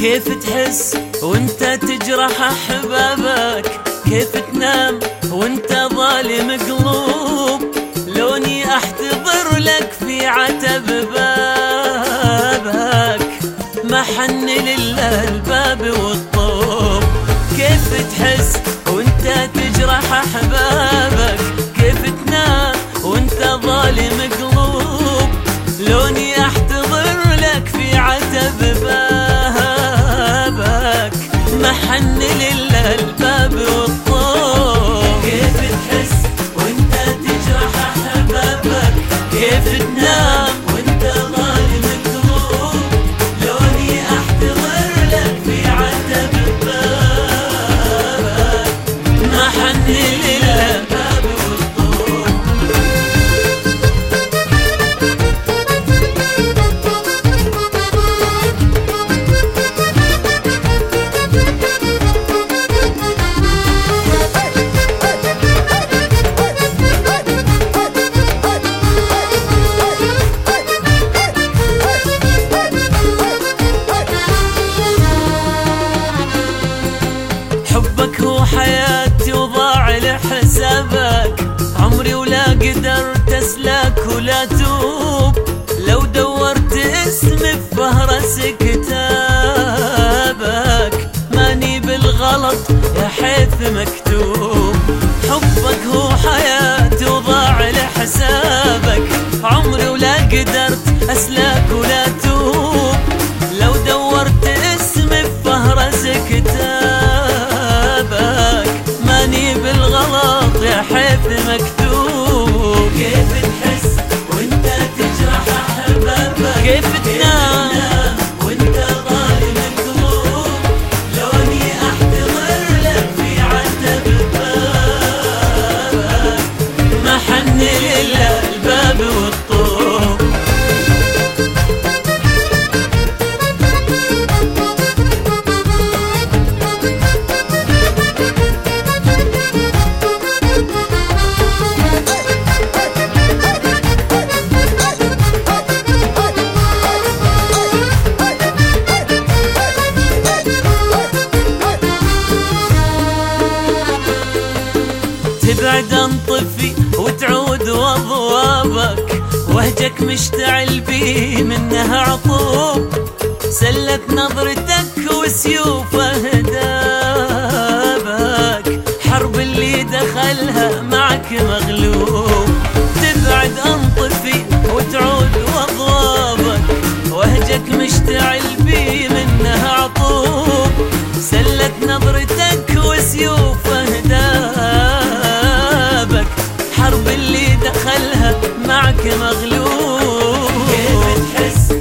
تحس وانت تجرح أحبابك؟ كيف تنام وانت ظالم قلوب؟ لوني أحتضر لك في عتب بابك. ما حن لله الباب والطوب. كيف تحس وانت تجرح أحبابك؟ كيف تنام وانت ظالم قلوب؟ لوني قدرت اسلك ولا توب. لو دورت اسمي في فهرس كتابك ماني بالغلط يا حيث مكتوب. حبك هو حياتي وضاع لحسابك. عمري ولا قدرت اسلك ولا توب. وهجك مشتعل بي منها عطوب سلت نظرتك وسيوف اهدابك اللي دخلها معك مغلوب. كيف تحس؟